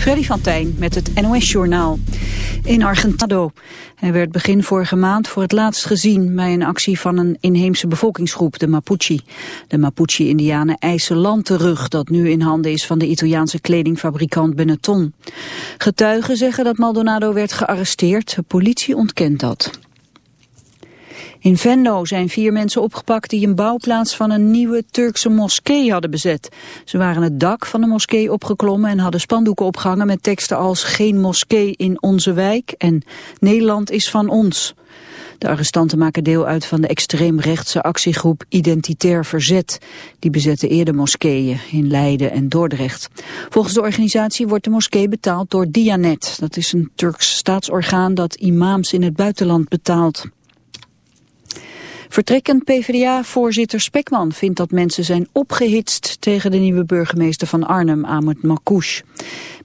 Freddy van met het NOS-journaal. In Argentado. Hij werd begin vorige maand voor het laatst gezien... bij een actie van een inheemse bevolkingsgroep, de Mapuche. De Mapuche-indianen eisen land terug... dat nu in handen is van de Italiaanse kledingfabrikant Benetton. Getuigen zeggen dat Maldonado werd gearresteerd. De politie ontkent dat. In Venlo zijn vier mensen opgepakt die een bouwplaats van een nieuwe Turkse moskee hadden bezet. Ze waren het dak van de moskee opgeklommen en hadden spandoeken opgehangen met teksten als geen moskee in onze wijk en Nederland is van ons. De arrestanten maken deel uit van de extreemrechtse actiegroep Identitair Verzet. Die bezetten eerder moskeeën in Leiden en Dordrecht. Volgens de organisatie wordt de moskee betaald door Dianet. Dat is een Turks staatsorgaan dat imams in het buitenland betaalt. Vertrekkend PvdA-voorzitter Spekman vindt dat mensen zijn opgehitst tegen de nieuwe burgemeester van Arnhem, Ahmed Makouche.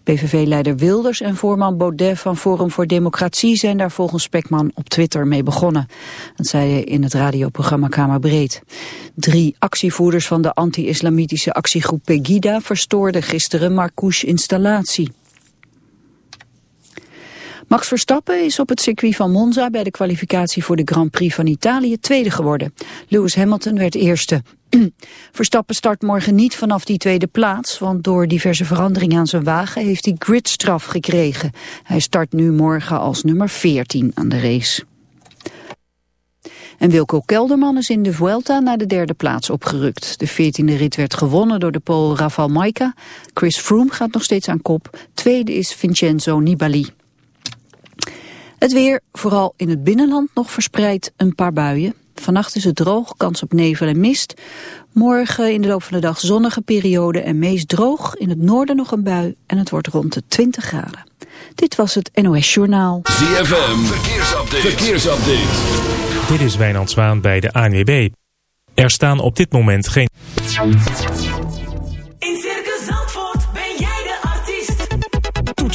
PVV-leider Wilders en voorman Baudet van Forum voor Democratie zijn daar volgens Spekman op Twitter mee begonnen. Dat zei hij in het radioprogramma Kamerbreed. Drie actievoerders van de anti-islamitische actiegroep Pegida verstoorden gisteren Marcouche installatie. Max Verstappen is op het circuit van Monza bij de kwalificatie voor de Grand Prix van Italië tweede geworden. Lewis Hamilton werd eerste. Verstappen start morgen niet vanaf die tweede plaats, want door diverse veranderingen aan zijn wagen heeft hij gridstraf gekregen. Hij start nu morgen als nummer 14 aan de race. En Wilco Kelderman is in de Vuelta naar de derde plaats opgerukt. De veertiende rit werd gewonnen door de Pool Rafael Maika. Chris Froome gaat nog steeds aan kop. Tweede is Vincenzo Nibali. Het weer, vooral in het binnenland nog verspreid een paar buien. Vannacht is het droog, kans op nevel en mist. Morgen in de loop van de dag zonnige periode en meest droog. In het noorden nog een bui en het wordt rond de 20 graden. Dit was het NOS Journaal. ZFM, verkeersupdate. verkeersupdate. Dit is Wijnand Zwaan bij de ANWB. Er staan op dit moment geen...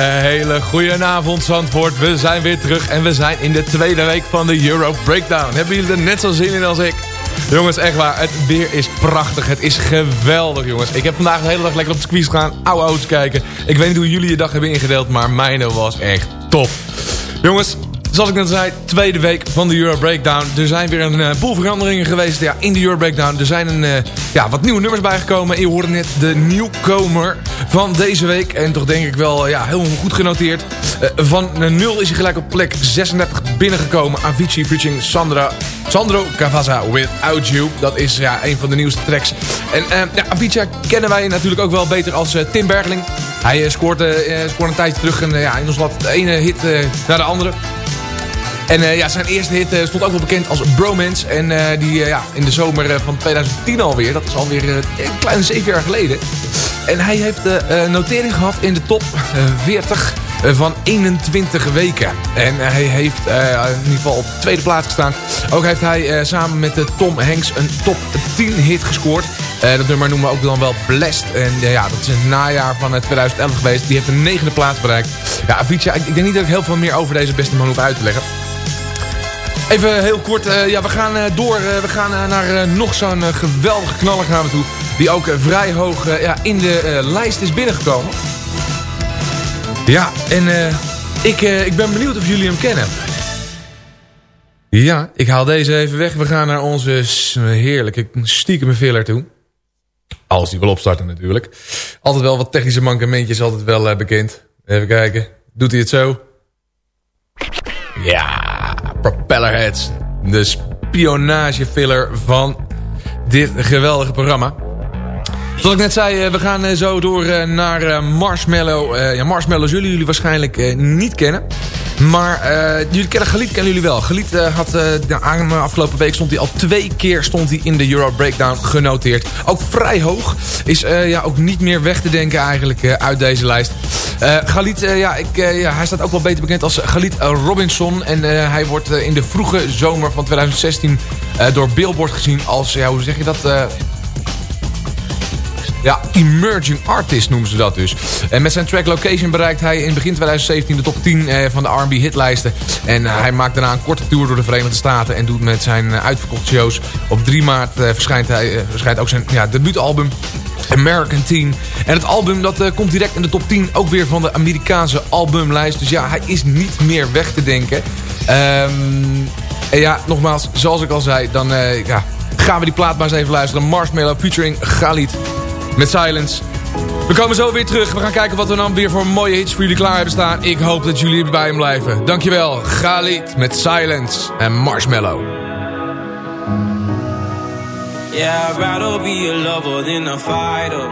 hele, hele goede avond Zandvoort. We zijn weer terug en we zijn in de tweede week van de Euro Breakdown. Hebben jullie er net zo zin in als ik? Jongens, echt waar. Het weer is prachtig. Het is geweldig, jongens. Ik heb vandaag de hele dag lekker op de squeeze gegaan. Oude auto's kijken. Ik weet niet hoe jullie je dag hebben ingedeeld, maar mijne was echt top. Jongens, zoals ik net zei, tweede week van de Euro Breakdown. Er zijn weer een eh, boel veranderingen geweest ja, in de Euro Breakdown. Er zijn een, eh, ja, wat nieuwe nummers bijgekomen. En je hoorde net de nieuwkomer van deze week. En toch denk ik wel ja, helemaal goed genoteerd. Eh, van eh, 0 is hij gelijk op plek 36 binnengekomen. Avicii featuring Sandra, Sandro Cavazza Without You. Dat is ja, een van de nieuwste tracks. En eh, ja, Avicii kennen wij natuurlijk ook wel beter als eh, Tim Bergling. Hij scoort, scoort een tijdje terug en, ja, in ons land de ene hit naar de andere. En eh, ja, zijn eerste hit eh, stond ook wel bekend als Bromance. En eh, die ja, in de zomer van 2010 alweer. Dat is alweer een kleine zeven jaar geleden. En hij heeft de notering gehad in de top uh, 40 uh, van 21 weken. En hij heeft in ieder geval op de tweede plaats gestaan. Ook heeft hij samen met Tom Hanks een top 10 hit gescoord. Dat nummer noemen we ook dan wel Blessed. En ja, dat is in het najaar van uh, 2011 geweest. Die heeft de negende plaats bereikt. Ja, Avicii, ik, ik denk niet dat ik heel veel meer over deze beste man hoef uit te leggen. Even heel kort, uh, ja, we gaan uh, door. Uh, we gaan naar nog zo'n geweldige knaller gaan we toe. Die ook vrij hoog ja, in de lijst is binnengekomen. Ja, en ik, ik ben benieuwd of jullie hem kennen. Ja, ik haal deze even weg. We gaan naar onze heerlijke stiekem filler toe. Als die wil opstarten natuurlijk. Altijd wel wat technische mankementjes, altijd wel bekend. Even kijken. Doet hij het zo? Ja, Propellerheads. De spionagefiller van dit geweldige programma. Zoals ik net zei, we gaan zo door naar Marshmallow. Ja, Marshmallow zullen jullie waarschijnlijk niet kennen. Maar uh, jullie kennen Galit, kennen jullie wel. Galit uh, had de afgelopen week stond hij al twee keer stond hij in de Euro Breakdown genoteerd. Ook vrij hoog. Is ja, ook niet meer weg te denken eigenlijk uit deze lijst. Galit, ja, ik, ja, hij staat ook wel beter bekend als Galit Robinson. En hij wordt in de vroege zomer van 2016 door Billboard gezien als, ja, hoe zeg je dat... Ja, emerging artist noemen ze dat dus. En met zijn track Location bereikt hij in begin 2017 de top 10 eh, van de R&B hitlijsten. En uh, hij maakt daarna een korte tour door de Verenigde Staten... en doet met zijn uh, uitverkochte shows. Op 3 maart verschijnt, hij, verschijnt ook zijn ja, debuutalbum American Teen. En het album dat komt direct in de top 10 ook weer van de Amerikaanse albumlijst. Dus ja, hij is niet meer weg te denken. Um, en ja, nogmaals, zoals ik al zei, dan ja, gaan we die plaat maar eens even luisteren. Marshmallow featuring Galit met Silence. We komen zo weer terug. We gaan kijken wat we dan weer voor mooie hits voor jullie klaar hebben staan. Ik hoop dat jullie bij hem blijven. Dankjewel. Galit met Silence en Marshmallow. Yeah, I'd rather be a lover than a fighter.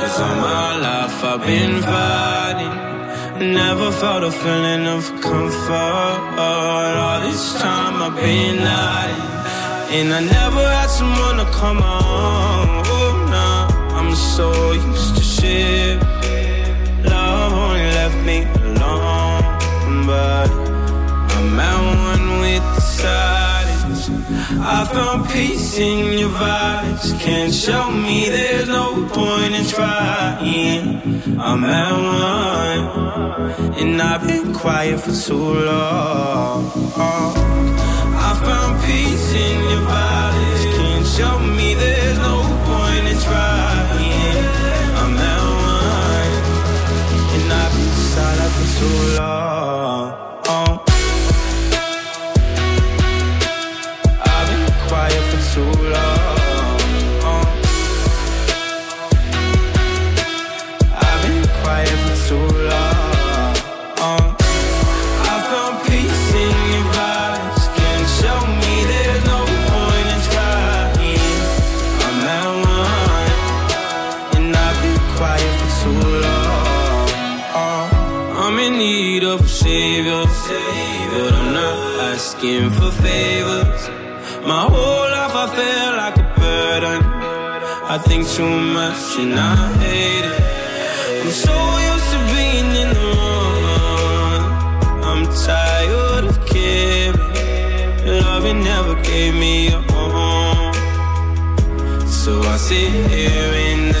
Cause all my life I've been fighting. Never felt a feeling of comfort. All this time I've been hiding. And I never had someone to come on. so used to shit. Love only left me alone, but I'm at one with the silence. I found peace in your vibes. Can't show me there's no point in trying. I'm at one, and I've been quiet for too long. I found peace in your vibes. Can't show me so asking for favors. My whole life I feel like a burden. I think too much and I hate it. I'm so used to being in the wrong. I'm tired of caring. Loving never gave me a home. So I sit here in the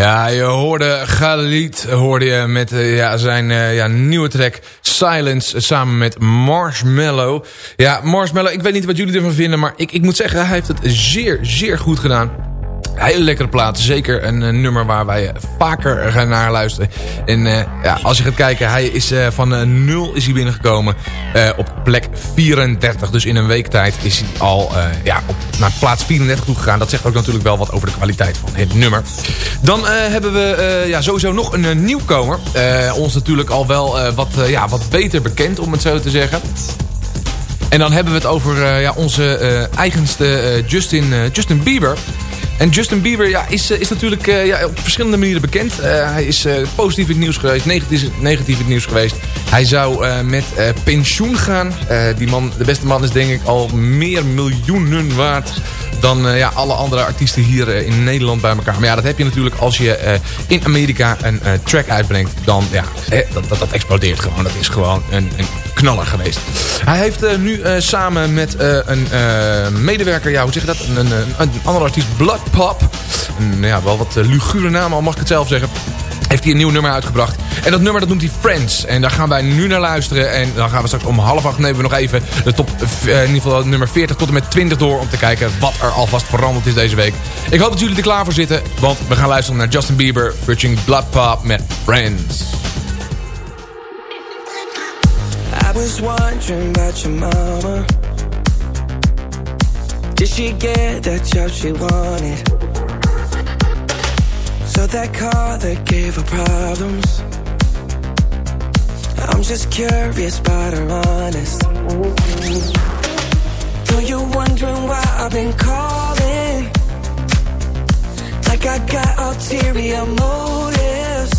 Ja, je hoorde Galit hoorde je met eh, ja, zijn eh, ja, nieuwe track Silence samen met Marshmallow. Ja, Marshmallow, ik weet niet wat jullie ervan vinden, maar ik, ik moet zeggen, hij heeft het zeer, zeer goed gedaan. Hele lekkere plaat. Zeker een eh, nummer waar wij vaker gaan naar luisteren. En eh, ja, als je gaat kijken, hij is eh, van eh, 0 is hij binnengekomen op plek 34. Dus in een week tijd is hij al ja, op, naar plaats 34 toe gegaan. Dat zegt ook natuurlijk wel wat over de kwaliteit van het nummer. Dan hebben we ja, sowieso nog een nieuwkomer. Ons natuurlijk al wel wat, ja, wat beter bekend, om het zo te zeggen. En dan hebben we het over ja, onze eigenste Justin, Justin Bieber. En Justin Bieber ja, is, eh, is natuurlijk eh, ja, op verschillende manieren bekend. Eh, hij is positief in het nieuws geweest, negatief, negatief in het nieuws geweest. Hij zou met pensioen gaan. Die man, de beste man is denk ik al meer miljoenen waard dan eh, ja, alle andere artiesten hier eh, in Nederland bij elkaar. Maar ja, dat heb je natuurlijk als je eh, in Amerika een track uitbrengt. Dan ja, dat, dat, dat explodeert gewoon. Dat is gewoon een, een knaller geweest. Hij heeft nu samen met een medewerker, ja, hoe zeg je dat? Een, een, andere artiest, Blood Pop. Een, ja, wel wat lugure naam, al mag ik het zelf zeggen. Heeft hij een nieuw nummer uitgebracht. En dat nummer dat noemt hij Friends. En daar gaan wij nu naar luisteren. En dan gaan we straks om half acht nemen we nog even de top, eh, in ieder geval nummer 40 tot en met 20 door. Om te kijken wat er alvast veranderd is deze week. Ik hoop dat jullie er klaar voor zitten. Want we gaan luisteren naar Justin Bieber featuring Blood Pop met Friends. I was wondering about your mama. Did she get that she wanted? So that car that gave her problems. I'm just curious about her honest. Though you're wondering why I've been calling. Like I got ulterior motives.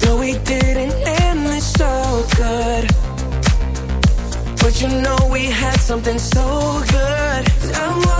Though we didn't end this so good. But you know we had something so good. I'm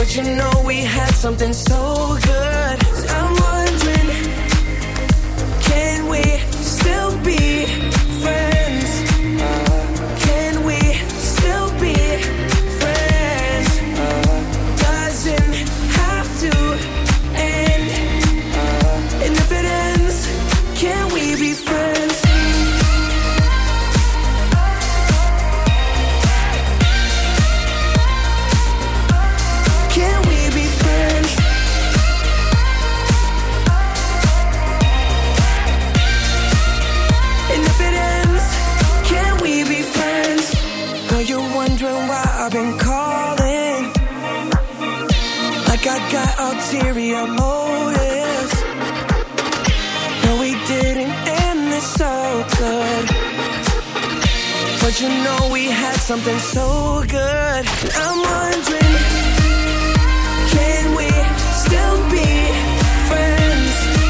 But you know we had something so good. ulterior motives. No, we didn't end this so good. But you know we had something so good. I'm wondering, can we still be friends?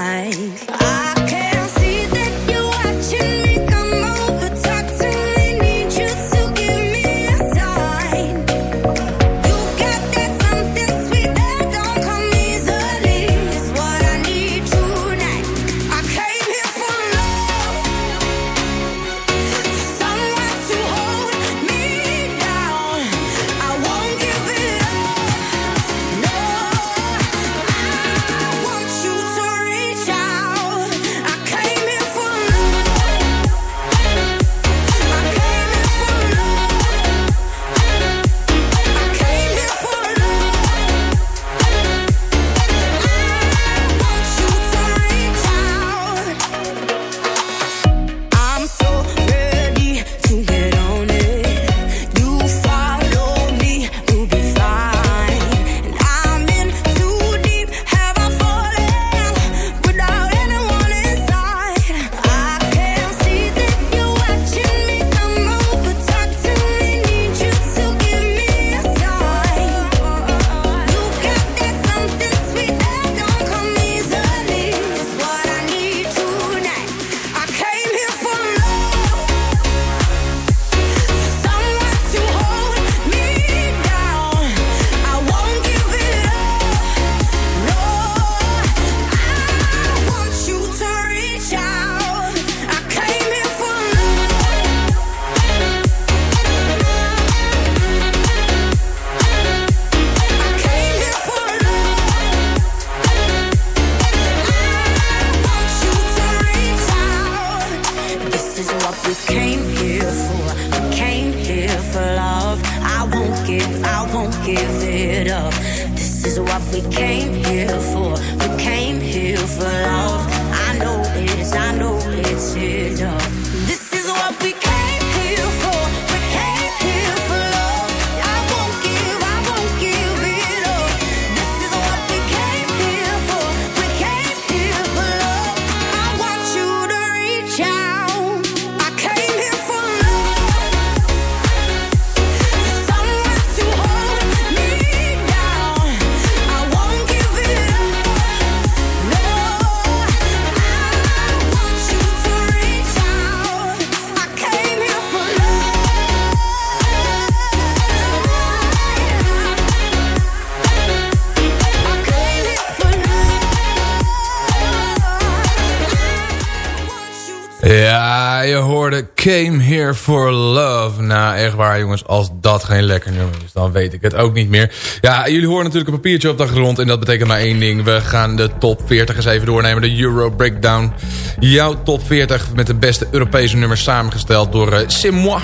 Je hoorde Came Here For Love. Nou, echt waar jongens, als dat geen lekker nummer is, dan weet ik het ook niet meer. Ja, jullie horen natuurlijk een papiertje op de grond en dat betekent maar één ding. We gaan de top 40 eens even doornemen, de Euro Breakdown. Jouw top 40 met de beste Europese nummers samengesteld door uh.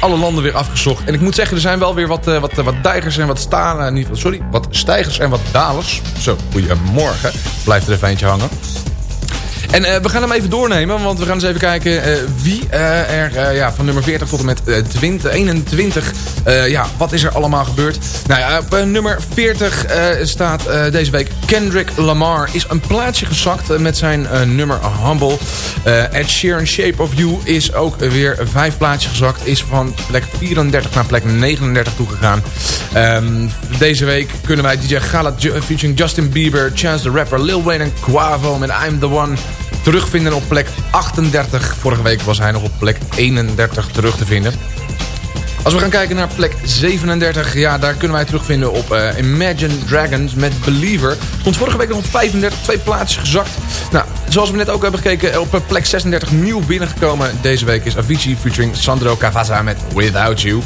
Alle landen weer afgezocht. En ik moet zeggen, er zijn wel weer wat, uh, wat, wat dijgers en wat stalen. Sorry, wat stijgers en wat dalers. Zo, goedemorgen. Blijft er even eentje hangen. En uh, we gaan hem even doornemen, want we gaan eens even kijken uh, wie uh, er ja, van nummer 40 tot en met 20, 21, ja, wat is er allemaal gebeurd? Nou ja, op nummer 40 staat deze week Kendrick Lamar. Is een plaatsje gezakt met zijn nummer Humble. Ed Sheeran Shape of You is ook weer vijf plaatsjes gezakt. Is van plek 34 naar plek 39 toegegaan. Um, deze week kunnen wij DJ Khaled featuring Justin Bieber, Chance the Rapper, Lil Wayne en Quavo met I'm The One terugvinden op plek 38. Vorige week was hij nog op plek 31 terug te vinden. Als we gaan kijken naar plek 37, ja, daar kunnen wij terugvinden op uh, Imagine Dragons met Believer. Stond vorige week nog op 35, twee plaatsjes gezakt. Nou, zoals we net ook hebben gekeken, op plek 36 nieuw binnengekomen. Deze week is Avicii featuring Sandro Cavazza met Without You.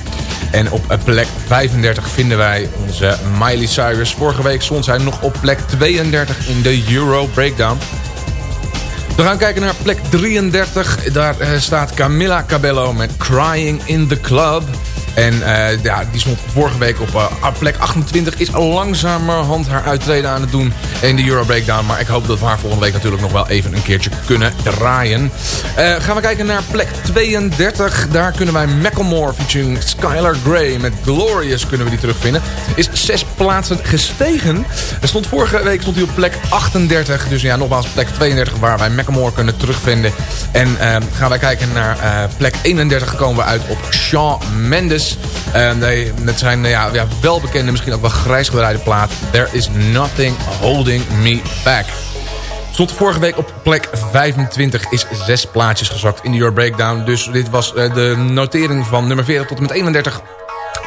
En op plek 35 vinden wij onze Miley Cyrus. Vorige week stond zij nog op plek 32 in de Euro Breakdown. We gaan kijken naar plek 33. Daar uh, staat Camilla Cabello met Crying in the Club. En uh, ja, die stond vorige week op uh, plek 28. Is langzamerhand haar uittreden aan het doen in de Euro Breakdown. Maar ik hoop dat we haar volgende week natuurlijk nog wel even een keertje kunnen draaien. Uh, gaan we kijken naar plek 32. Daar kunnen wij Macklemore featuring Skylar Grey met Glorious kunnen we die terugvinden. Is zes plaatsen gestegen. Er stond vorige week stond hij op plek 38. Dus ja, nogmaals plek 32 waar wij Macklemore kunnen terugvinden. En gaan wij kijken naar plek 31 komen we uit op Shawn Mendes. Met zijn ja, ja, welbekende, misschien ook wel grijs gedraaide plaat. There is nothing holding me back. Stond vorige week op plek 25, is zes plaatjes gezakt in de Your Breakdown. Dus dit was de notering van nummer 40 tot en met 31.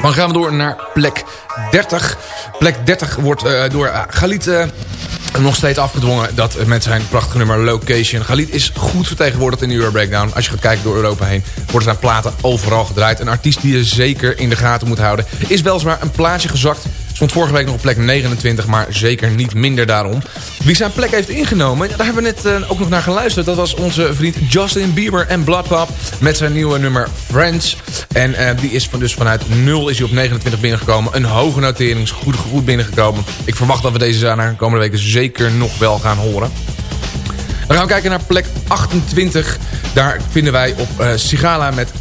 Dan gaan we door naar plek 30. Plek 30 wordt uh, door uh, Galit nog steeds afgedwongen dat met zijn prachtige nummer Location. Galit is goed vertegenwoordigd in de Euro Breakdown. Als je gaat kijken door Europa heen, worden zijn platen overal gedraaid. Een artiest die je zeker in de gaten moet houden. Is weliswaar een plaatje gezakt Stond vorige week nog op plek 29, maar zeker niet minder daarom. Wie zijn plek heeft ingenomen, daar hebben we net uh, ook nog naar geluisterd. Dat was onze vriend Justin Bieber en Bloodpop met zijn nieuwe nummer Friends. En uh, die is van, dus vanuit 0 is hij op 29 binnengekomen. Een hoge notering, goed, goed binnengekomen. Ik verwacht dat we deze de komende weken zeker nog wel gaan horen. Dan gaan we kijken naar plek 28. Daar vinden wij op uh, Sigala met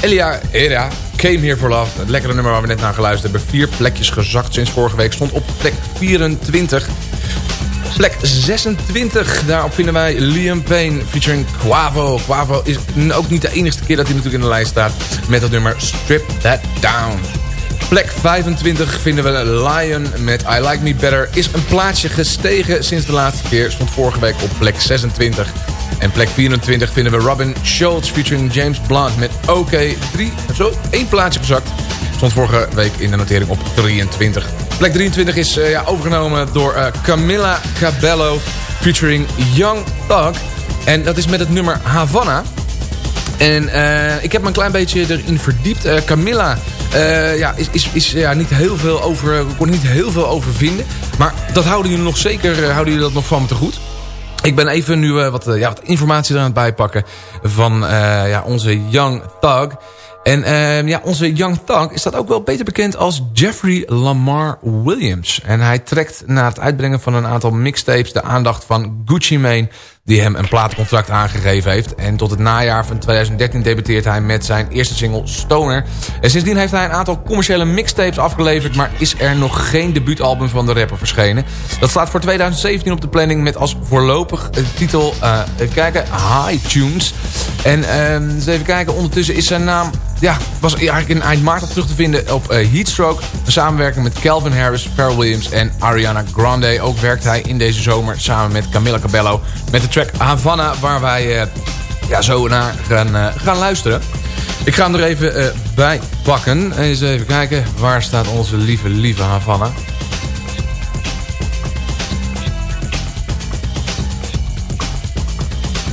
Elia Era Came Here For Love. Het lekkere nummer waar we net naar geluisterd hebben. Vier plekjes gezakt sinds vorige week. Stond op plek 24. Plek 26, daarop vinden wij Liam Payne featuring Quavo. Quavo is ook niet de enige keer dat hij natuurlijk in de lijst staat met het nummer Strip That Down. Plek 25 vinden we Lion met I Like Me Better. Is een plaatsje gestegen sinds de laatste keer. Stond vorige week op plek 26. En plek 24 vinden we Robin Schultz featuring James Blunt met OK 3. Zo, één plaatsje gezakt. Stond vorige week in de notering op 23. Plek 23 is uh, ja, overgenomen door uh, Camilla Cabello featuring Young Thug. En dat is met het nummer Havana. En uh, ik heb me een klein beetje erin verdiept. Camilla ja, is, is, is ja, niet heel veel over, kon niet heel veel over vinden. Maar dat houden jullie nog zeker houden jullie dat nog van me te goed. Ik ben even nu wat, ja, wat informatie er aan het bijpakken van ja, onze Young Thug. En ja, onze Young Thug is dat ook wel beter bekend als Jeffrey Lamar Williams. En hij trekt na het uitbrengen van een aantal mixtapes de aandacht van Gucci Mane die hem een platencontract aangegeven heeft. En tot het najaar van 2013 debuteert hij met zijn eerste single Stoner. En sindsdien heeft hij een aantal commerciële mixtapes afgeleverd... maar is er nog geen debuutalbum van de rapper verschenen. Dat staat voor 2017 op de planning met als voorlopig titel... Uh, kijken, High Tunes. En uh, eens even kijken, ondertussen is zijn naam... Ja, was eigenlijk in eind maart terug te vinden op uh, Heatstroke. Een samenwerking met Calvin Harris, Pharrell Williams en Ariana Grande. Ook werkt hij in deze zomer samen met Camilla Cabello... met de track Havana, waar wij uh, ja, zo naar gaan, uh, gaan luisteren. Ik ga hem er even uh, bij pakken. Eens even kijken, waar staat onze lieve, lieve Havana?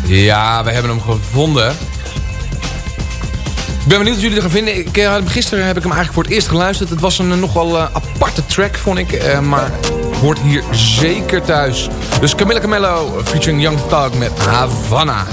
Ja, we hebben hem gevonden. Ik ben benieuwd wat jullie er gaan vinden. Ik, eh, gisteren heb ik hem eigenlijk voor het eerst geluisterd. Het was een eh, nogal eh, aparte track, vond ik. eh, maar hoort hier zeker thuis. Dus Camilla Camello featuring Young Thug met. Havana,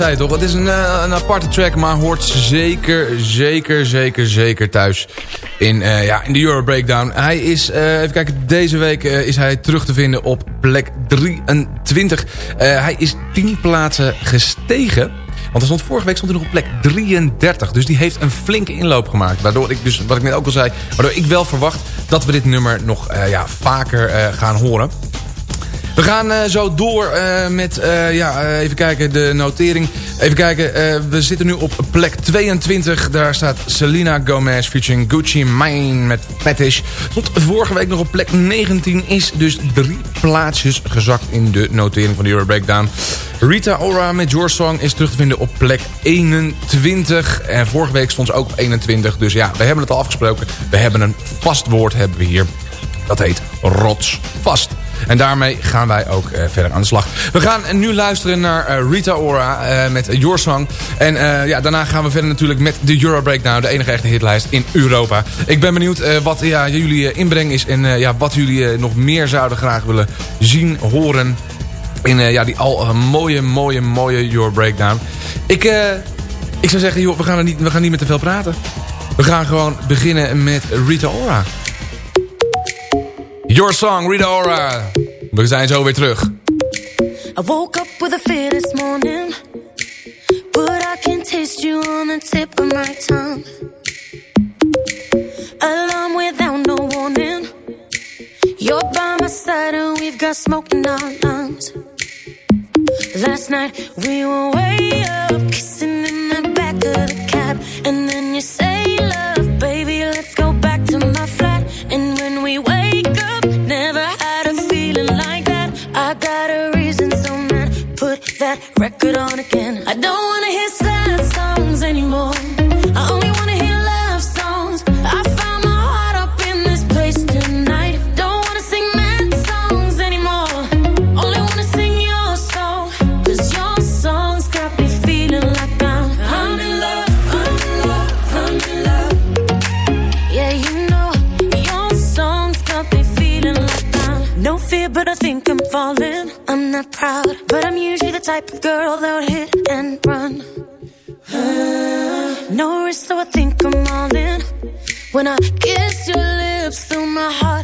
zei toch. Het is een, eh, een aparte track, maar hoort zeker, zeker, zeker, zeker thuis in, eh, ja, in de Euro Breakdown. Hij is, eh, even kijken, deze week is hij terug te vinden op plek 23. Eh, hij is 10 plaatsen gestegen. Want hij stond, vorige week stond hij nog op plek 33. Dus die heeft een flinke inloop gemaakt. Waardoor ik dus, wat ik net ook al zei, waardoor ik wel verwacht dat we dit nummer nog ja, vaker gaan horen. We gaan eh, zo door eh, met, eh, ja, even kijken, de notering. Even kijken, we zitten nu op plek 22. Daar staat Selena Gomez featuring Gucci Mane met Fetish. Stond vorige week nog op plek 19. Is dus drie plaatsjes gezakt in de notering van de Euro Breakdown. Rita Ora met Your Song is terug te vinden op plek 21. En vorige week stond ze ook op 21. Dus ja, we hebben het al afgesproken. We hebben een vast woord hebben we hier. Dat heet rotsvast. En daarmee gaan wij ook eh, verder aan de slag. We gaan nu luisteren naar eh, Rita Ora eh, met Your Song. En ja, daarna gaan we verder natuurlijk met de Euro Breakdown. De enige echte hitlijst in Europa. Ik ben benieuwd wat ja, jullie inbreng is. En ja, wat jullie nog meer zouden graag willen zien, horen. In ja, die al mooie, mooie, mooie Euro Breakdown. Ik, ik zou zeggen, joh, we, gaan er niet, we gaan niet met te veel praten. We gaan gewoon beginnen met Rita Ora. Your Song, Rita Ora. We zijn zo weer terug. I woke up with a fear this morning. But I can taste you on the tip of my tongue. Alarm without no warning. You're by my side and we've got smoke in our lungs. Last night we were way up, kissing in the back of the cab. And then you say that record on again. I don't wanna hear sad songs anymore. I only wanna hear love songs. I found my heart up in this place tonight. Don't wanna sing mad songs anymore. Only wanna sing your song. Cause your songs got me feeling like I'm, I'm in love. I'm in love. I'm in love. Yeah, you know, your songs got me feeling like I'm no fear, but I think I'm falling. I'm not proud, but I'm usually the type of girl that would hit and run. No risk, so I think I'm all in. When I kiss your lips through my heartbeat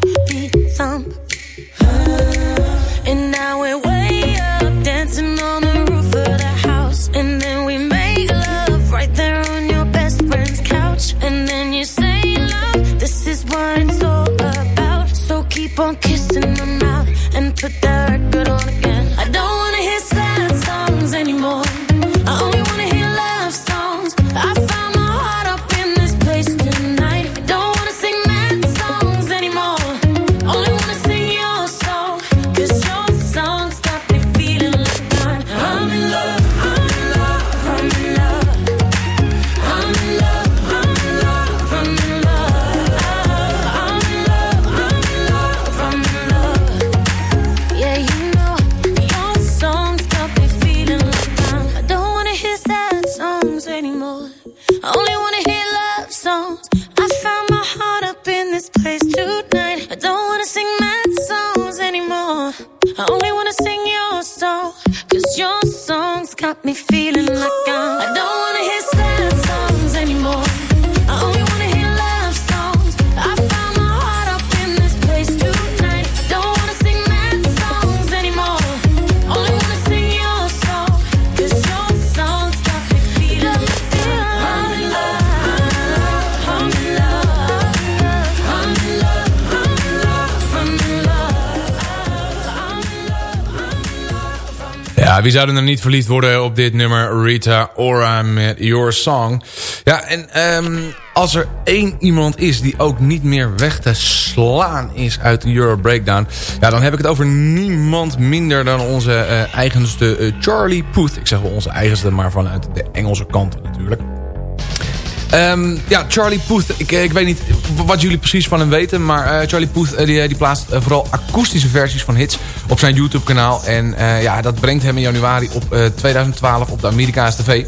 wie zou er niet verliefd worden op dit nummer Rita Ora met Your Song. Ja, en ehm, als er één iemand is die ook niet meer weg te slaan is uit de Euro Breakdown... Ja, dan heb ik het over niemand minder dan onze eh, eigenste eh, Charlie Puth. Ik zeg wel onze eigenste, maar vanuit de Engelse kant natuurlijk. Ehm, ja, Charlie Puth. Ik, ik weet niet wat jullie precies van hem weten. Maar eh, Charlie Puth eh, die, die plaatst eh, vooral akoestische versies van hits op zijn YouTube kanaal. En eh, ja, dat brengt hem in januari op eh, 2012 op de Amerikaanse tv.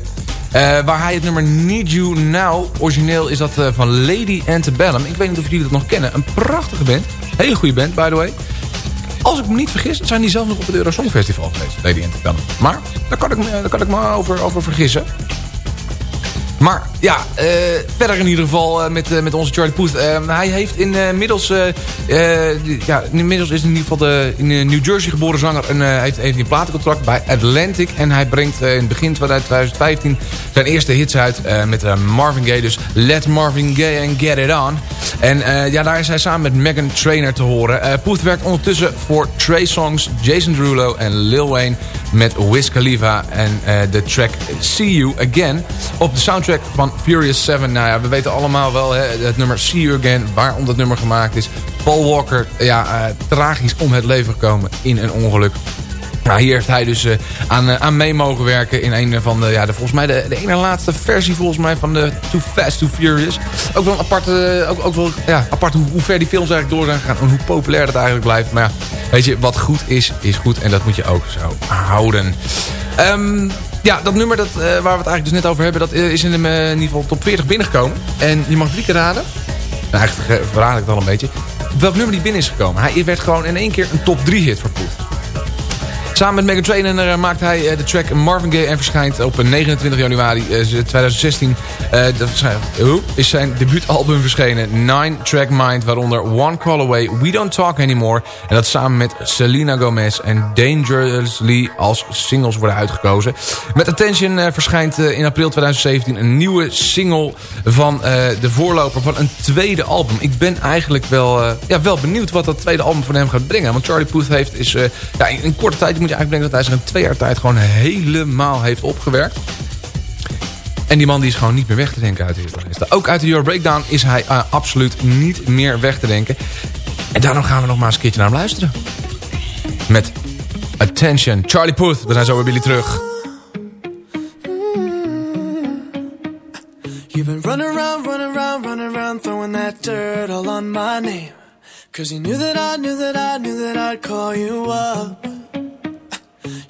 Eh, waar hij het nummer Need You Now. Origineel is dat eh, van Lady Antebellum. Ik weet niet of jullie dat nog kennen. Een prachtige band. Hele goede band, by the way. Als ik me niet vergis, zijn die zelf nog op het Eurosong Festival geweest. Lady Antebellum. Maar daar kan ik me, daar kan ik me over, over vergissen. Maar ja, eh, verder in ieder geval eh, met, eh, met onze Charlie Puth. Hij heeft inmiddels... ja, inmiddels is in ieder geval de, in New Jersey geboren zanger... en heeft, een platencontract bij Atlantic. En hij brengt in het begin van 2015 zijn eerste hits uit met Marvin Gaye. Dus Let Marvin Gaye and Get It On. En ja, daar is hij samen met Megan Trainor te horen. Puth werkt ondertussen voor Trey Songs, Jason Derulo en Lil Wayne... met Wiz Khalifa en eh, de track See You Again... op de soundtrack van Furious 7. Nou ja, we weten allemaal wel hè, het nummer See You Again... waarom dat nummer gemaakt is. Paul Walker, ja, eh, tragisch om het leven gekomen in een ongeluk. Nou, hier heeft hij dus eh, aan, eh, aan mee mogen werken in een van de, ja, de, volgens mij de, de ene laatste versie volgens mij van de Too Fast, Too Furious. Ook wel een aparte, ook, ook wel, ja, apart hoe, hoe ver die films eigenlijk door zijn gegaan en hoe populair dat eigenlijk blijft. Maar ja, weet je, wat goed is, is goed en dat moet je ook zo houden. Ehm, ja, dat nummer dat, eh, waar we het eigenlijk dus net over hebben, dat eh, is in, de, in ieder geval top 40 binnengekomen. En je mag drie keer raden. Nou, eigenlijk verra- verraad ik het al een beetje. Welk nummer die binnen is gekomen. Hij werd gewoon in één keer een top 3 hit voor. Samen met Megan Trainor uh, maakt hij uh, de track Marvin Gaye en verschijnt op 29 januari uh, 2016. dat is zijn debuutalbum verschenen. Nine Track Mind, waaronder One Call Away, We Don't Talk Anymore. En dat samen met Selena Gomez en Dangerously als singles worden uitgekozen. Met Attention verschijnt in april 2017 een nieuwe single van de voorloper van een tweede album. Ik ben eigenlijk wel, ja, wel benieuwd wat dat tweede album van hem gaat brengen. Want Charlie Puth heeft is ja, in korte tijd... Ik moet je eigenlijk dat hij zich in twee jaar tijd gewoon helemaal heeft opgewerkt. En die man die is gewoon niet meer weg te denken uit de hitlijsten. Ook uit de Euro Breakdown is hij eh, absoluut niet meer weg te denken. En daarom gaan we nog maar eens een keertje naar hem luisteren. Met Attention, Charlie Puth. We zijn zo weer jullie terug. You've been running around, running around, running around, throwing that dirt all on my name. You knew that I knew that I knew that I'd call you up.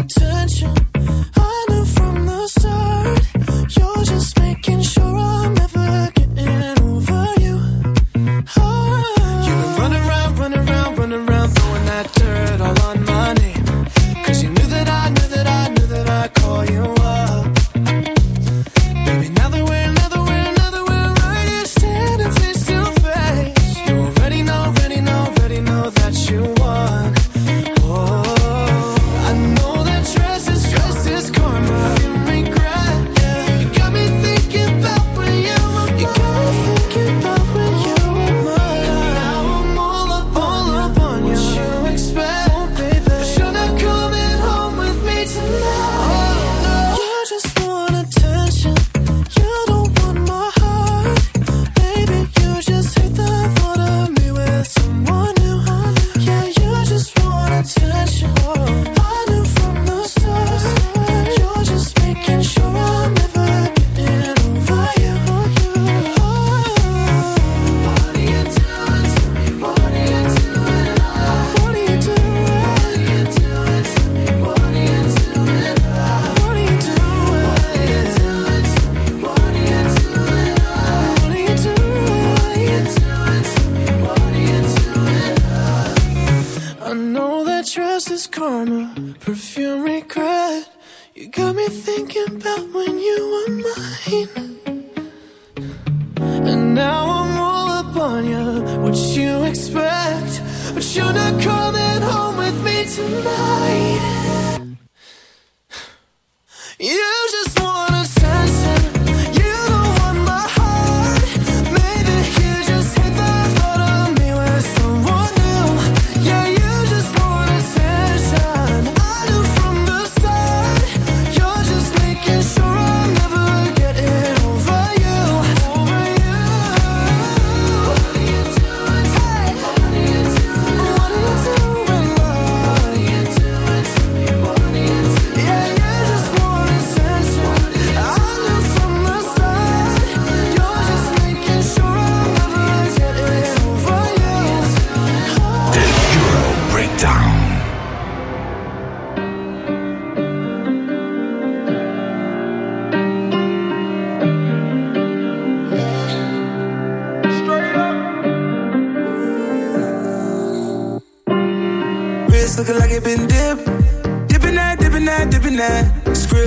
attention.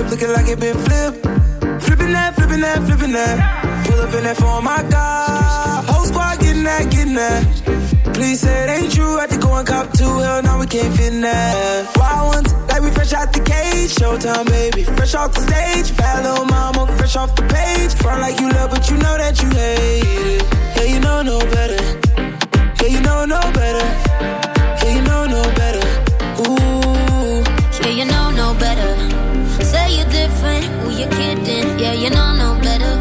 Script looking like it been flipped. Flipping that, flipping that, flipping that. Pull up in that for my God. Whole squad getting that, getting that. Please say it ain't true. Had to go and cop two. Hell, now we can't fit in that. Wild ones, like we fresh out the cage. Showtime, baby. Fresh off the stage. Bad little mama, fresh off the page. Front like you love, but you know that you hate it. Yeah, you know no better. Yeah, you know no better. Yeah, you know no better. Ooh. Yeah, you know no better. Say you're different, who you kidding? Yeah, you know no better.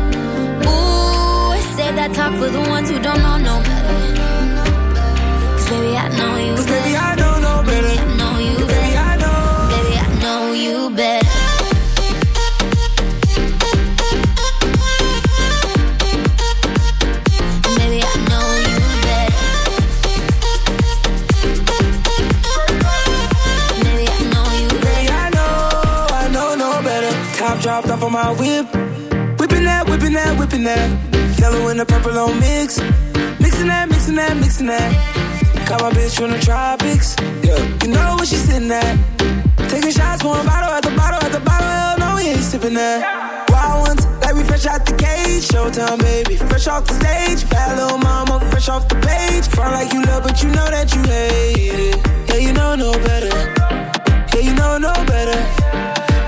Ooh, save that talk for the ones who don't know no better. Cause baby, I know you Cause baby, I know no better. On my whip. Whipping that, whipping that, whipping that. Yellow and the purple on mix. Mixing that, mixing that, mixing that. Got my bitch from the tropics. Yeah, you know where she sitting at. Taking shots, pouring bottle at the bottle at the bottle. Hell no, we ain't sipping that. Wild ones, like we fresh out the cage. Showtime, baby, fresh off the stage. Bad little mama, fresh off the page. Front like you love, but you know that you hate it. Yeah, you know no better. Yeah, you know no better.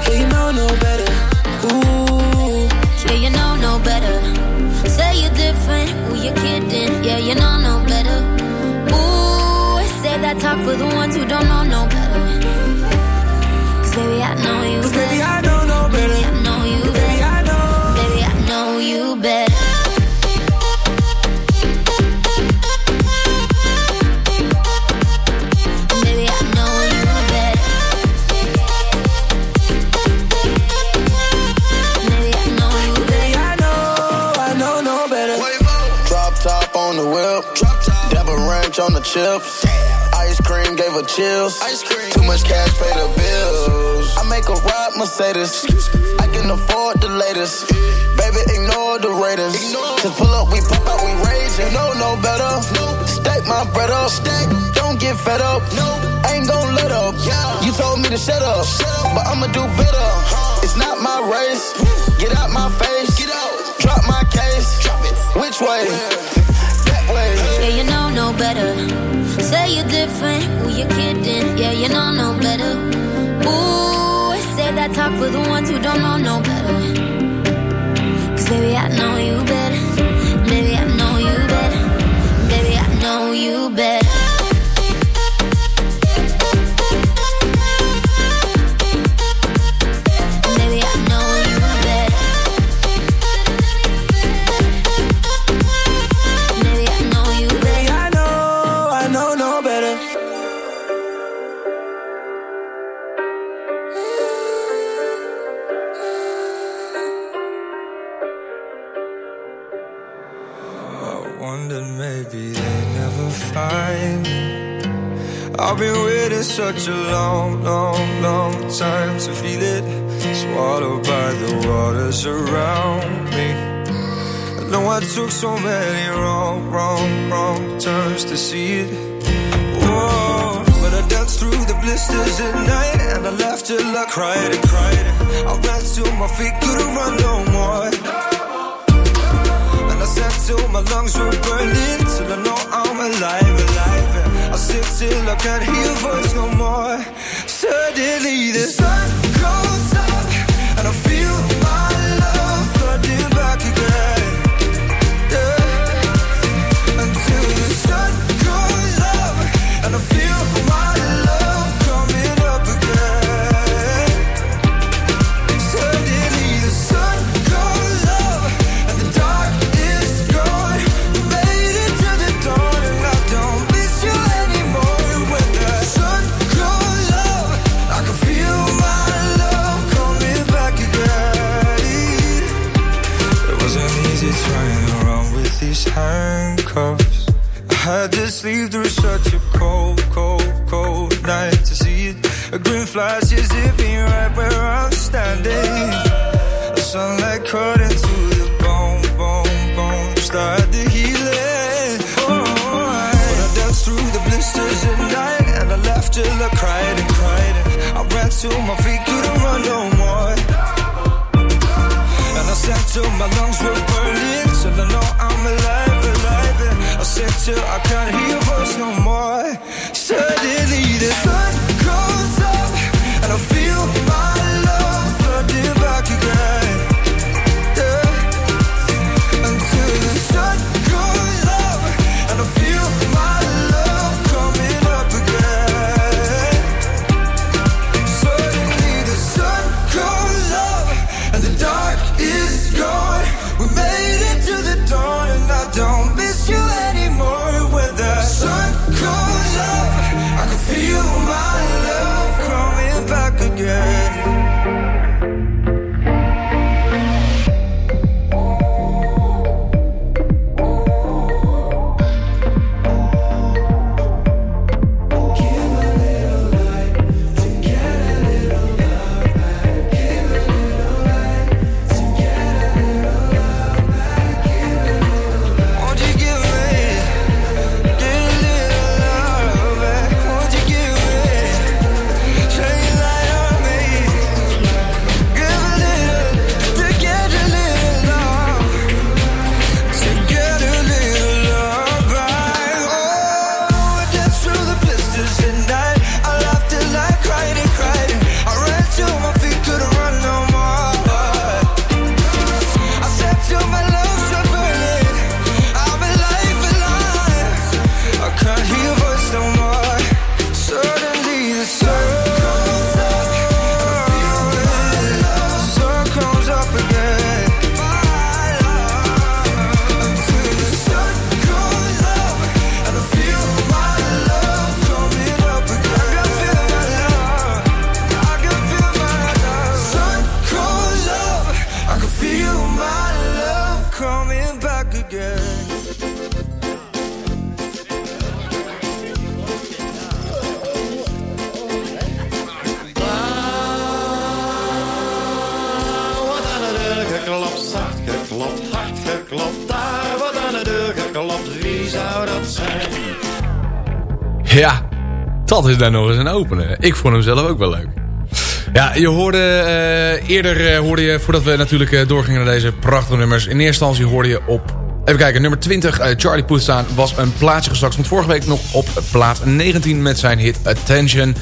Yeah, you know no better. Ooh. Yeah, you know no better. Say you're different, who you kidding? Yeah, you know no better. Ooh, say that talk for the ones who don't know no better. Cause baby, I know you chips. Ice cream gave her chills. Too much cash pay the bills. I make a ride Mercedes. I can afford the latest. Baby, ignore the Raiders. Just pull up, we pop out, we. You know no better. Stack my bread up. Don't get fed up. Ain't gon' let up. You told me to shut up, but I'ma do better. It's not my race. Get out my face. Get out. Drop my case. Which way? That way. Yeah, you know no better. Say you're different, who you kidding? Yeah, you know no better. Ooh, say that talk for the ones who don't know no better. Cause baby, I know you better. Such a long, long, long time to feel it. Swallowed by the waters around me. I know I took so many wrong, wrong, wrong turns to see it. Whoa, but I danced through the blisters at night and I laughed till I cried and cried. I ran till my feet couldn't run no more. And I sat till my lungs were burning Till I know I'm alive, alive Sit till I can't hear your voice no more. Suddenly the A green flash is zipping right where I'm standing. The sunlight cut into the bone, bone, bone. Start the healing. Oh, I, I danced through the blisters at night, and I laughed till I cried and cried. I ran till my feet couldn't run no more. And I sat till my lungs were burning, till I know I'm alive, alive. And I said till I can't hear dat is daar nog eens een openen. Ik vond hem zelf ook wel leuk. Ja, je hoorde eh, eerder, eh, hoorde je, voordat we natuurlijk eh, doorgingen naar deze prachtige nummers. In eerste instantie hoorde je op, even kijken, nummer 20, eh, Charlie Puth staan. Was een plaatsje gezakt. Stond vorige week nog op plaats 19 met zijn hit Attention.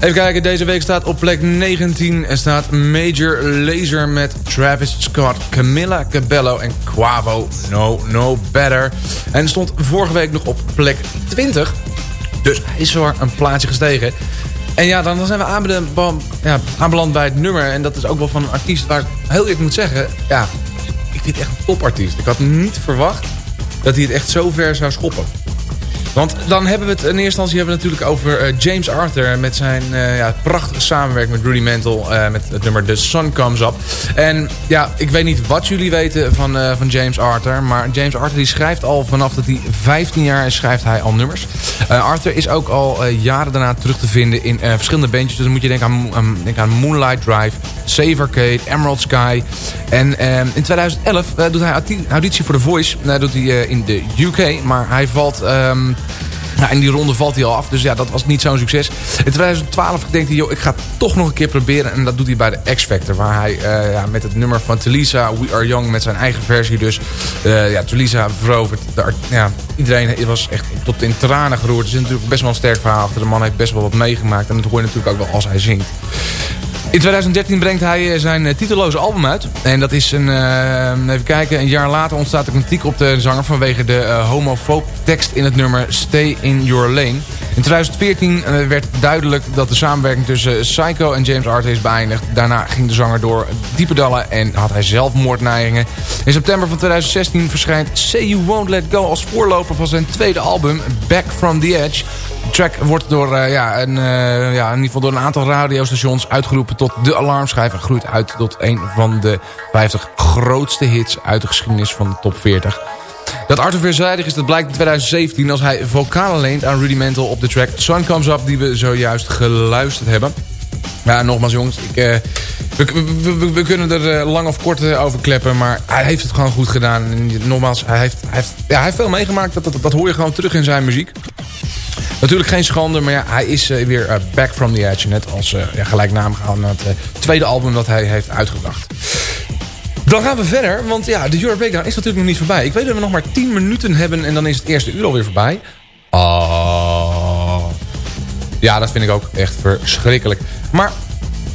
Even kijken, deze week staat op plek 19 en staat Major Laser met Travis Scott, Camilla Cabello en Quavo. No, no better. En stond vorige week nog op plek 20. Dus hij is zowaar een plaatsje gestegen. En ja, dan, zijn we aanbeland, aanbeland bij het nummer. En dat is ook wel van een artiest waar ik heel eerlijk moet zeggen... Ja, ik vind het echt een topartiest. Ik had niet verwacht dat hij het echt zo ver zou schoppen. Want dan hebben we het in eerste instantie hebben we natuurlijk over eh, James Arthur... met zijn eh, ja, prachtige samenwerking met Rudy Mantle... eh, met het nummer The Sun Comes Up. En ja, ik weet niet wat jullie weten van, van James Arthur... maar James Arthur die schrijft al vanaf dat hij 15 jaar is... schrijft hij al nummers. Arthur is ook al jaren daarna terug te vinden in verschillende bandjes. Dus dan moet je denken aan, aan, Moonlight Drive, Save Arcade, Emerald Sky. En eh, in 2011 eh, doet hij audi- auditie voor The Voice. Dat doet hij in de UK, maar hij valt... ehm, nou, in die ronde valt hij al af, dus ja, dat was niet zo'n succes. In 2012 denkt hij, joh, ik ga het toch nog een keer proberen. En dat doet hij bij de X-Factor, waar hij eh, ja, met het nummer van Talisa, We Are Young, met zijn eigen versie dus. eh ja, Talisa verovert. Ja, iedereen was echt tot in tranen geroerd. Er is natuurlijk best wel een sterk verhaal achter. De man heeft best wel wat meegemaakt en dat hoor je natuurlijk ook wel als hij zingt. In 2013 brengt hij eh, zijn eh, titelloze album uit. En dat is een, eh, even kijken, een jaar later ontstaat er kritiek op de zanger vanwege de homofoob tekst in het nummer Stay in Your Lane. In 2014 eh, werd duidelijk dat de samenwerking tussen Psycho en James Arthur is beëindigd. Daarna ging de zanger door diepe dallen en had hij zelfmoordneigingen. In september van 2016 verschijnt Say You Won't Let Go als voorloper van zijn tweede album Back From The Edge. De track wordt door, eh, ja, eh, ja, in ieder geval door een aantal radiostations uitgeroepen tot de alarmschijf. En groeit uit tot een van de 50 grootste hits uit de geschiedenis van de top 40. Dat Arthur is, dat blijkt in 2017 als hij vocalen leent aan Rudy Mantle op de track Sun Comes Up die we zojuist geluisterd hebben. Ja, nogmaals jongens, ik, eh, we, kunnen er eh, lang of kort eh, over kleppen, maar hij heeft het gewoon goed gedaan. En nogmaals, hij heeft, hij heeft, ja, hij heeft veel meegemaakt, dat, dat, hoor je gewoon terug in zijn muziek. Natuurlijk geen schande, maar ja, hij is weer back from the edge. Net als uh, ja, gelijknamig aan het tweede album dat hij heeft uitgebracht. Dan gaan we verder, want ja, de Euro Breakdown is natuurlijk nog niet voorbij. Ik weet dat we nog maar 10 minuten hebben en dan is het eerste uur alweer voorbij. Oh. Ja, dat vind ik ook echt verschrikkelijk. Maar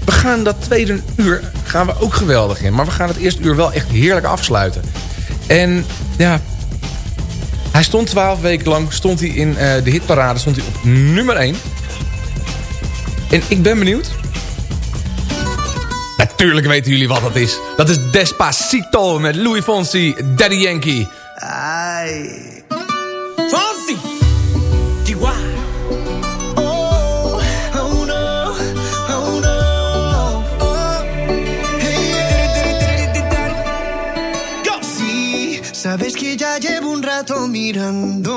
we gaan dat tweede uur gaan we ook geweldig in. Maar we gaan het eerste uur wel echt heerlijk afsluiten. En ja, hij stond 12 weken lang stond hij in eh, de hitparade stond hij op nummer 1. En ik ben benieuwd. Natuurlijk weten jullie wat dat is. Dat is Despacito met Louis Fonsi, Daddy Yankee. Ay. Fonsi. Oh, oh no, oh no. Oh. Hey, Go. Sí, sabes que ya llevo un rato mirándote.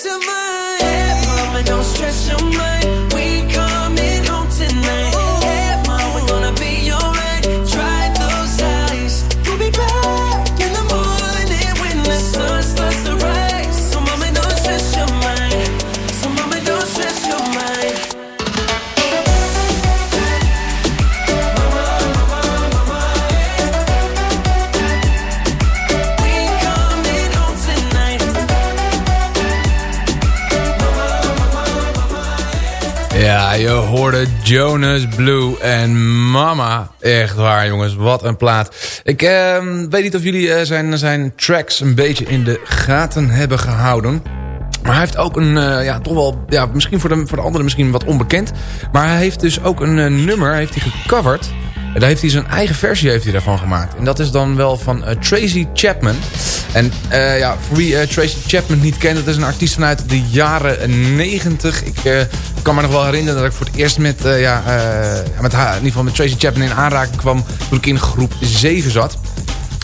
hoorde Jonas Blue en Mama. Echt waar, jongens. Wat een plaat. Ik ehm, weet niet of jullie eh, zijn, zijn tracks een beetje in de gaten hebben gehouden. Maar hij heeft ook een, eh, ja, toch wel, ja, misschien voor de, voor de anderen misschien wat onbekend. Maar hij heeft dus ook een eh, nummer, heeft hij gecoverd. Daar heeft hij zijn eigen versie heeft hij daarvan gemaakt. En dat is dan wel van eh, Tracy Chapman. En eh, ja, voor wie eh, Tracy Chapman niet kent, dat is een artiest vanuit de jaren 90. Ik kan me nog wel herinneren dat ik voor het eerst met, ja, met haar, in ieder geval met Tracy Chapman in aanraking kwam toen ik in groep 7 zat.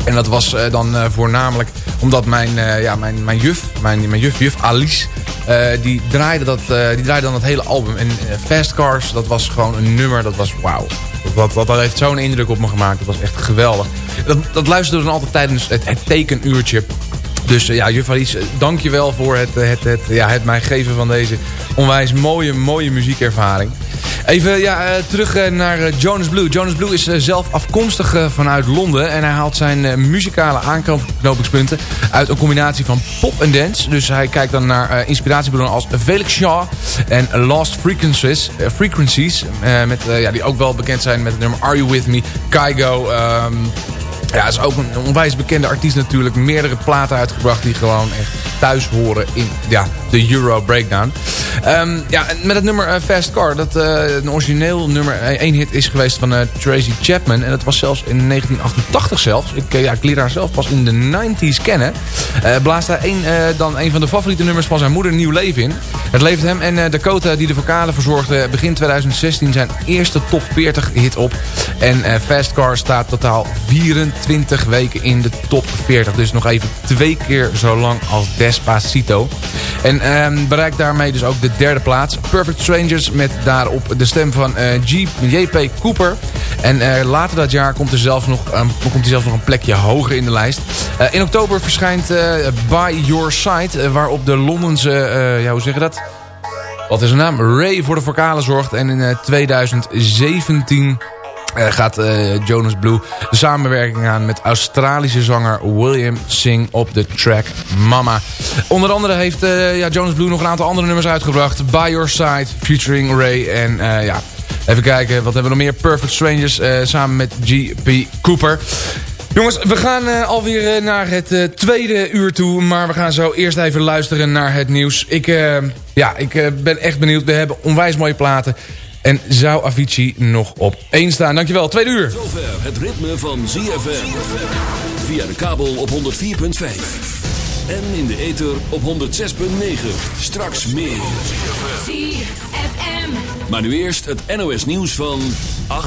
En dat was eh, dan eh, voornamelijk omdat mijn, eh, ja, mijn, mijn juf, mijn, mijn juf, juf Alice, die, draaide dat, die draaide dan het hele album. En Fast Cars, dat was gewoon een nummer, dat was wauw. Dat, dat, dat, dat heeft zo'n indruk op me gemaakt, dat was echt geweldig. Dat, dat luisterde dan altijd tijdens het, het tekenuurtje. Dus eh, ja, juf Alice, eh, dank je wel voor het, eh, het, het, ja, het mij geven van deze onwijs mooie, mooie muziekervaring. Even ja, terug naar Jonas Blue. Jonas Blue is zelf afkomstig vanuit Londen. En hij haalt zijn muzikale aanknopingspunten uit een combinatie van pop en dance. Dus hij kijkt dan naar inspiratiebronnen als Felix Shaw en Lost Frequencies. frequencies met, ja, die ook wel bekend zijn met het nummer Are You With Me, Kygo... ehm, ja, is ook een onwijs bekende artiest natuurlijk. Meerdere platen uitgebracht die gewoon echt thuis horen in ja, de Euro Breakdown. Ehm, ja, met het nummer eh, Fast Car, dat eh, een origineel nummer, eh, één hit is geweest van eh, Tracy Chapman. En dat was zelfs in 1988 zelfs. Ik, eh, ja, ik leer haar zelf pas in de 90s kennen. Eh blaast hij een, eh, dan een van de favoriete nummers van zijn moeder nieuw leven in. Het levert hem en eh, Dakota, die de vocalen verzorgde, begin 2016 zijn eerste top 40 hit op. En eh, Fast Car staat totaal 24 weken in de top 40. Dus nog even twee keer zo lang als Despacito. En ehm, bereikt daarmee dus ook de derde plaats. Perfect Strangers met daarop de stem van eh, JP Cooper. En eh, later dat jaar komt er zelfs nog, komt hij zelfs nog een plekje hoger in de lijst. Eh, in oktober verschijnt eh, By Your Side. waarop de Londense, ja hoe zeg je dat? Wat is zijn naam? Ray voor de vocalen zorgt. En in eh, 2017 eh, gaat eh, Jonas Blue de samenwerking aan met Australische zanger William Singh op de track Mama. Onder andere heeft eh, ja, Jonas Blue nog een aantal andere nummers uitgebracht. By Your Side, featuring Ray. En eh, ja, even kijken, wat hebben we nog meer? Perfect Strangers, eh, samen met G.P. Cooper. Jongens, we gaan eh, alweer eh, naar het eh, tweede uur toe. Maar we gaan zo eerst even luisteren naar het nieuws. Ik, eh, ja, ik eh, ben echt benieuwd. We hebben onwijs mooie platen. En zou Avicii nog op één staan? Dankjewel, tweede uur. Zover het ritme van ZFM. Via de kabel op 104.5. En in de ether op 106.9. Straks meer. ZFM. Maar nu eerst het NOS nieuws van 8.